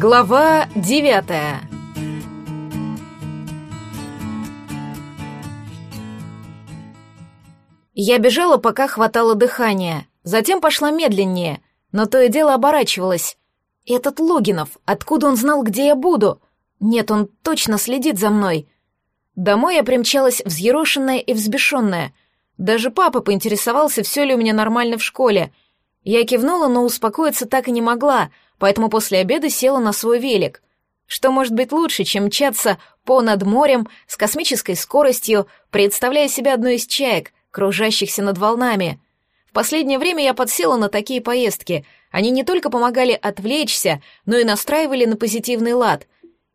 Глава девятая Я бежала, пока хватало дыхания, затем пошла медленнее, но то и дело оборачивалась. Этот Логинов, откуда он знал, где я буду? Нет, он точно следит за мной. Домой я примчалась взъерошенная и взбешенная. Даже папа поинтересовался, все ли у меня нормально в школе. Я кивнула, но успокоиться так и не могла, поэтому после обеда села на свой велик. Что может быть лучше, чем мчаться по над морем с космической скоростью, представляя себя одной из чаек, кружащихся над волнами? В последнее время я подсела на такие поездки. Они не только помогали отвлечься, но и настраивали на позитивный лад.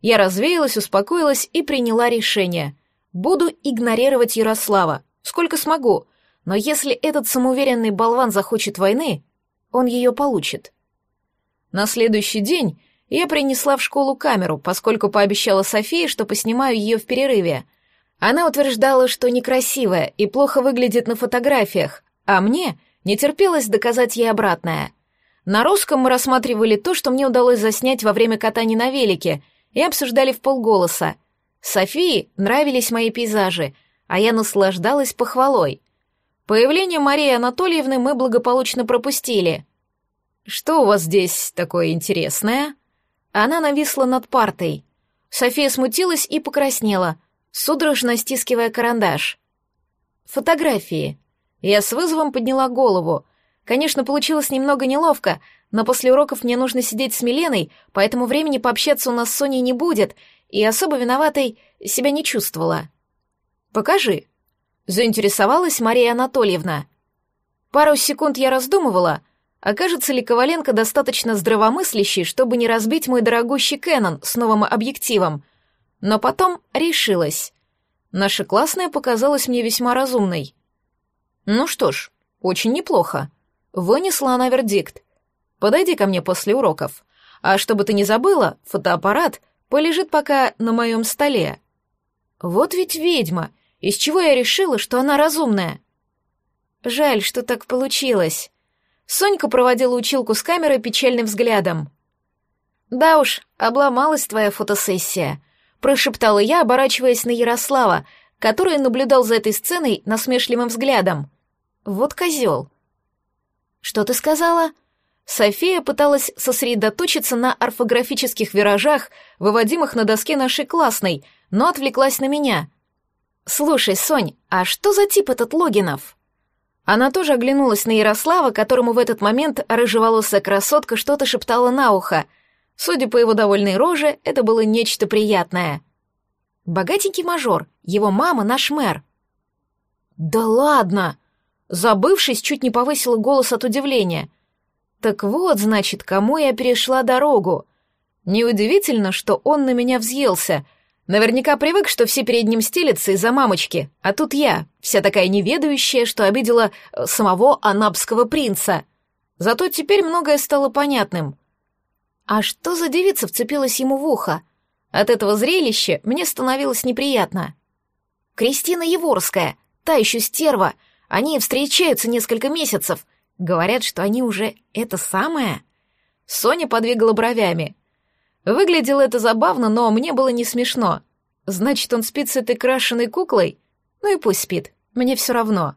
Я развеялась, успокоилась и приняла решение. Буду игнорировать Ярослава, сколько смогу, но если этот самоуверенный болван захочет войны, он ее получит. На следующий день я принесла в школу камеру, поскольку пообещала Софии, что поснимаю ее в перерыве. Она утверждала, что некрасивая и плохо выглядит на фотографиях, а мне не терпелось доказать ей обратное. На русском мы рассматривали то, что мне удалось заснять во время катания на велике, и обсуждали в полголоса. Софии нравились мои пейзажи, а я наслаждалась похвалой. Появление Марии Анатольевны мы благополучно пропустили. «Что у вас здесь такое интересное?» Она нависла над партой. София смутилась и покраснела, судорожно стискивая карандаш. «Фотографии». Я с вызовом подняла голову. Конечно, получилось немного неловко, но после уроков мне нужно сидеть с Миленой, поэтому времени пообщаться у нас с Соней не будет, и особо виноватой себя не чувствовала. «Покажи», заинтересовалась Мария Анатольевна. Пару секунд я раздумывала, окажется ли Коваленко достаточно здравомыслящий, чтобы не разбить мой дорогущий Кэнон с новым объективом, но потом решилась. Наша классная показалась мне весьма разумной. Ну что ж, очень неплохо. Вынесла она вердикт. Подойди ко мне после уроков. А чтобы ты не забыла, фотоаппарат полежит пока на моем столе. Вот ведь ведьма — из чего я решила, что она разумная. Жаль, что так получилось. Сонька проводила училку с камерой печальным взглядом. «Да уж, обломалась твоя фотосессия», — прошептала я, оборачиваясь на Ярослава, который наблюдал за этой сценой насмешливым взглядом. «Вот козел». «Что ты сказала?» София пыталась сосредоточиться на орфографических виражах, выводимых на доске нашей классной, но отвлеклась на меня. «Слушай, Сонь, а что за тип этот Логинов?» Она тоже оглянулась на Ярослава, которому в этот момент рыжеволосая красотка что-то шептала на ухо. Судя по его довольной роже, это было нечто приятное. «Богатенький мажор, его мама наш мэр». «Да ладно!» Забывшись, чуть не повысила голос от удивления. «Так вот, значит, кому я перешла дорогу. Неудивительно, что он на меня взъелся, Наверняка привык, что все перед ним стелятся из-за мамочки, а тут я, вся такая неведающая, что обидела э, самого анабского принца. Зато теперь многое стало понятным. А что за девица вцепилась ему в ухо? От этого зрелища мне становилось неприятно. Кристина Еворская, та еще стерва, они встречаются несколько месяцев. Говорят, что они уже это самое. Соня подвигала бровями — Выглядело это забавно, но мне было не смешно. Значит, он спит с этой крашеной куклой? Ну и пусть спит, мне все равно.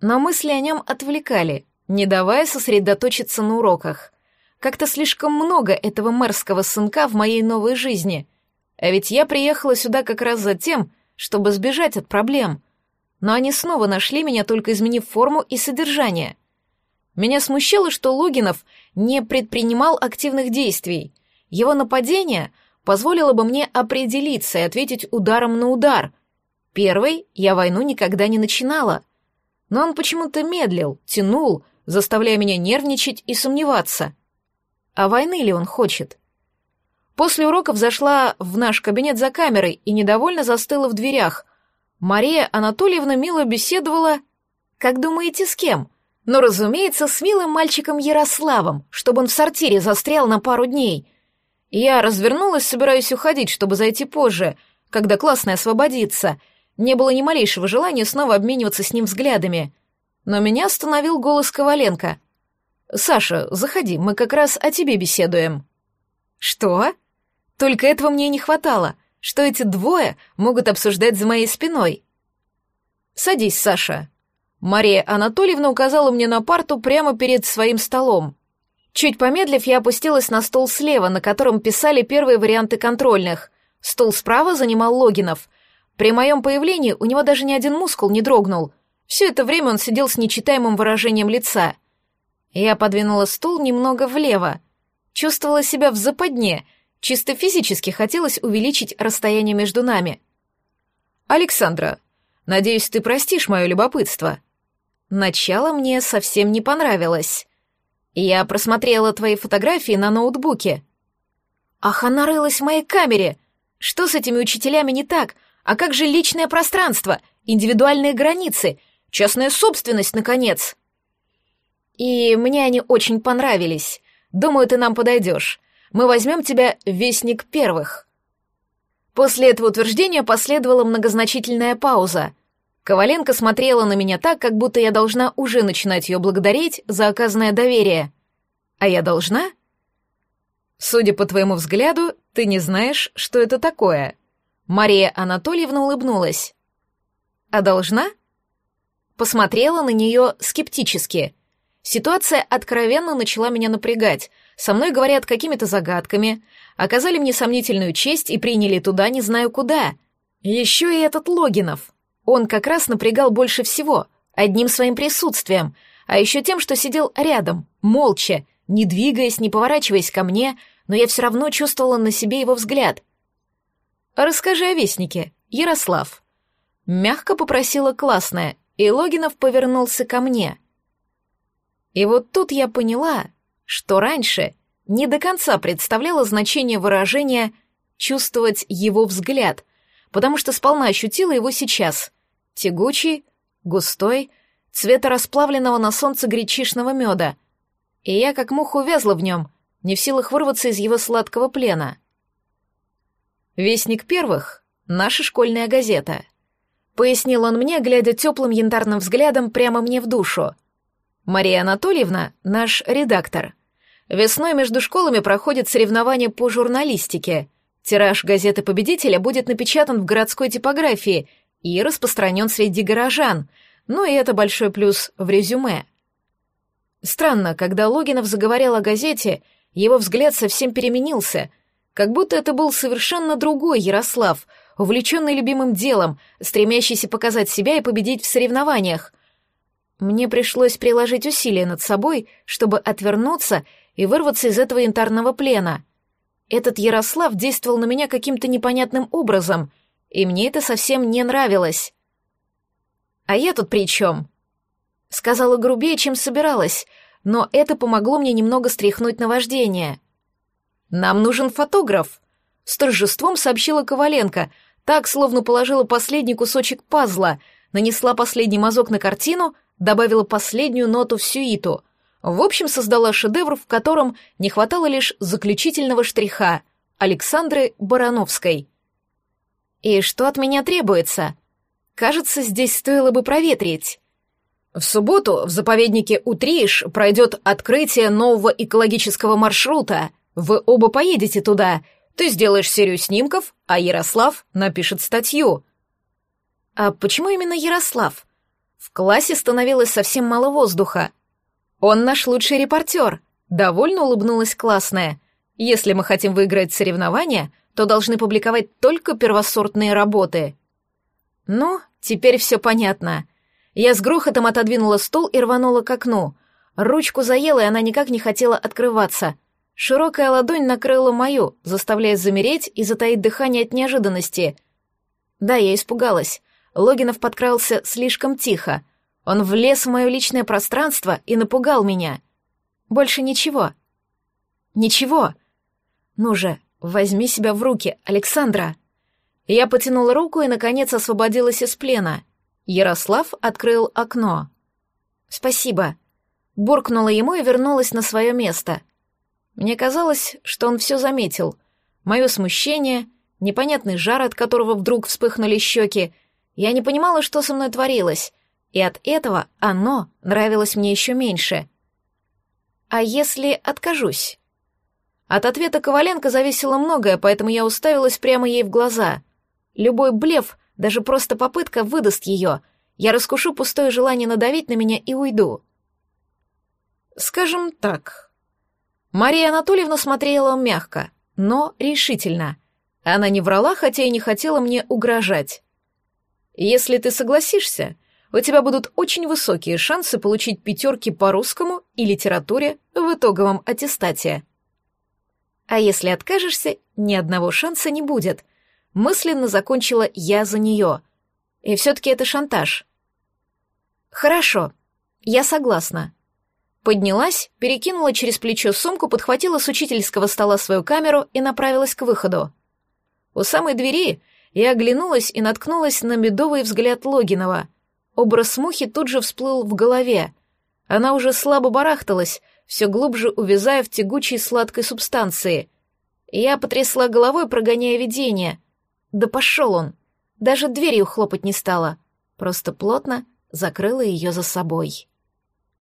Но мысли о нем отвлекали, не давая сосредоточиться на уроках. Как-то слишком много этого мэрского сынка в моей новой жизни. А ведь я приехала сюда как раз за тем, чтобы сбежать от проблем. Но они снова нашли меня, только изменив форму и содержание. Меня смущало, что Логинов не предпринимал активных действий — его нападение позволило бы мне определиться и ответить ударом на удар. Первый я войну никогда не начинала. Но он почему-то медлил, тянул, заставляя меня нервничать и сомневаться. А войны ли он хочет? После уроков зашла в наш кабинет за камерой и недовольно застыла в дверях. Мария Анатольевна мило беседовала... Как думаете, с кем? Ну, разумеется, с милым мальчиком Ярославом, чтобы он в сортире застрял на пару дней — я развернулась, собираясь уходить, чтобы зайти позже, когда классная освободится. Не было ни малейшего желания снова обмениваться с ним взглядами. Но меня остановил голос Коваленко. «Саша, заходи, мы как раз о тебе беседуем». Что? Только этого мне не хватало, что эти двое могут обсуждать за моей спиной. Садись, Саша. Мария Анатольевна указала мне на парту прямо перед своим столом. Чуть помедлив, я опустилась на стол слева, на котором писали первые варианты контрольных. Стол справа занимал Логинов. При моем появлении у него даже ни один мускул не дрогнул. Все это время он сидел с нечитаемым выражением лица. Я подвинула стул немного влево. Чувствовала себя в западне. Чисто физически хотелось увеличить расстояние между нами. «Александра, надеюсь, ты простишь мое любопытство», Начало мне совсем не понравилось. Я просмотрела твои фотографии на ноутбуке. Ах, она рылась в моей камере. Что с этими учителями не так? А как же личное пространство, индивидуальные границы, частная собственность, наконец? И мне они очень понравились. Думаю, ты нам подойдешь. Мы возьмем тебя вестник первых. После этого утверждения последовала многозначительная пауза. Коваленко смотрела на меня так, как будто я должна уже начинать ее благодарить за оказанное доверие. А я должна? Судя по твоему взгляду, ты не знаешь, что это такое. Мария Анатольевна улыбнулась. А должна? Посмотрела на нее скептически. Ситуация откровенно начала меня напрягать. Со мной говорят какими-то загадками, оказали мне сомнительную честь и приняли туда не знаю куда. Еще и этот Логинов. Он как раз напрягал больше всего, одним своим присутствием, а еще тем, что сидел рядом, молча, не двигаясь, не поворачиваясь ко мне, но я все равно чувствовала на себе его взгляд. «Расскажи о вестнике, Ярослав». Мягко попросила классная, и Логинов повернулся ко мне. И вот тут я поняла, что раньше не до конца представляла значение выражения «чувствовать его взгляд», потому что сполна ощутила его сейчас тягучий, густой, цвета расплавленного на солнце гречишного меда. И я как муха увязла в нем, не в силах вырваться из его сладкого плена. «Вестник первых — наша школьная газета», — пояснил он мне, глядя теплым янтарным взглядом прямо мне в душу. «Мария Анатольевна — наш редактор. Весной между школами проходит соревнование по журналистике. Тираж газеты победителя будет напечатан в городской типографии и распространен среди горожан, но и это большой плюс в резюме. Странно, когда Логинов заговорил о газете, его взгляд совсем переменился, как будто это был совершенно другой Ярослав, увлеченный любимым делом, стремящийся показать себя и победить в соревнованиях. Мне пришлось приложить усилия над собой, чтобы отвернуться и вырваться из этого янтарного плена. Этот Ярослав действовал на меня каким-то непонятным образом — и мне это совсем не нравилось. «А я тут при чем?» Сказала грубее, чем собиралась, но это помогло мне немного стряхнуть наваждение. «Нам нужен фотограф», — с торжеством сообщила Коваленко, так, словно положила последний кусочек пазла, нанесла последний мазок на картину, добавила последнюю ноту в сюиту. В общем, создала шедевр, в котором не хватало лишь заключительного штриха — Александры Барановской — и что от меня требуется? Кажется, здесь стоило бы проветрить. В субботу в заповеднике Утриш пройдет открытие нового экологического маршрута. Вы оба поедете туда. Ты сделаешь серию снимков, а Ярослав напишет статью. А почему именно Ярослав? В классе становилось совсем мало воздуха. Он наш лучший репортер. Довольно улыбнулась классная. Если мы хотим выиграть соревнования, то должны публиковать только первосортные работы. Ну, теперь все понятно. Я с грохотом отодвинула стул и рванула к окну. Ручку заела, и она никак не хотела открываться. Широкая ладонь накрыла мою, заставляя замереть и затаить дыхание от неожиданности. Да, я испугалась. Логинов подкрался слишком тихо. Он влез в мое личное пространство и напугал меня. Больше ничего. Ничего. Ну же, «Возьми себя в руки, Александра!» Я потянула руку и, наконец, освободилась из плена. Ярослав открыл окно. «Спасибо», — буркнула ему и вернулась на свое место. Мне казалось, что он все заметил. Мое смущение, непонятный жар, от которого вдруг вспыхнули щеки. Я не понимала, что со мной творилось, и от этого оно нравилось мне еще меньше. «А если откажусь?» От ответа Коваленко зависело многое, поэтому я уставилась прямо ей в глаза. Любой блеф, даже просто попытка, выдаст ее. Я раскушу пустое желание надавить на меня и уйду. Скажем так. Мария Анатольевна смотрела мягко, но решительно. Она не врала, хотя и не хотела мне угрожать. Если ты согласишься, у тебя будут очень высокие шансы получить пятерки по русскому и литературе в итоговом аттестате. А если откажешься, ни одного шанса не будет. Мысленно закончила я за нее. И все-таки это шантаж. Хорошо, я согласна. Поднялась, перекинула через плечо сумку, подхватила с учительского стола свою камеру и направилась к выходу. У самой двери я оглянулась и наткнулась на медовый взгляд Логинова. Образ мухи тут же всплыл в голове. Она уже слабо барахталась, все глубже увязая в тягучей сладкой субстанции. Я потрясла головой, прогоняя видение. Да пошел он. Даже дверью хлопать не стала. Просто плотно закрыла ее за собой.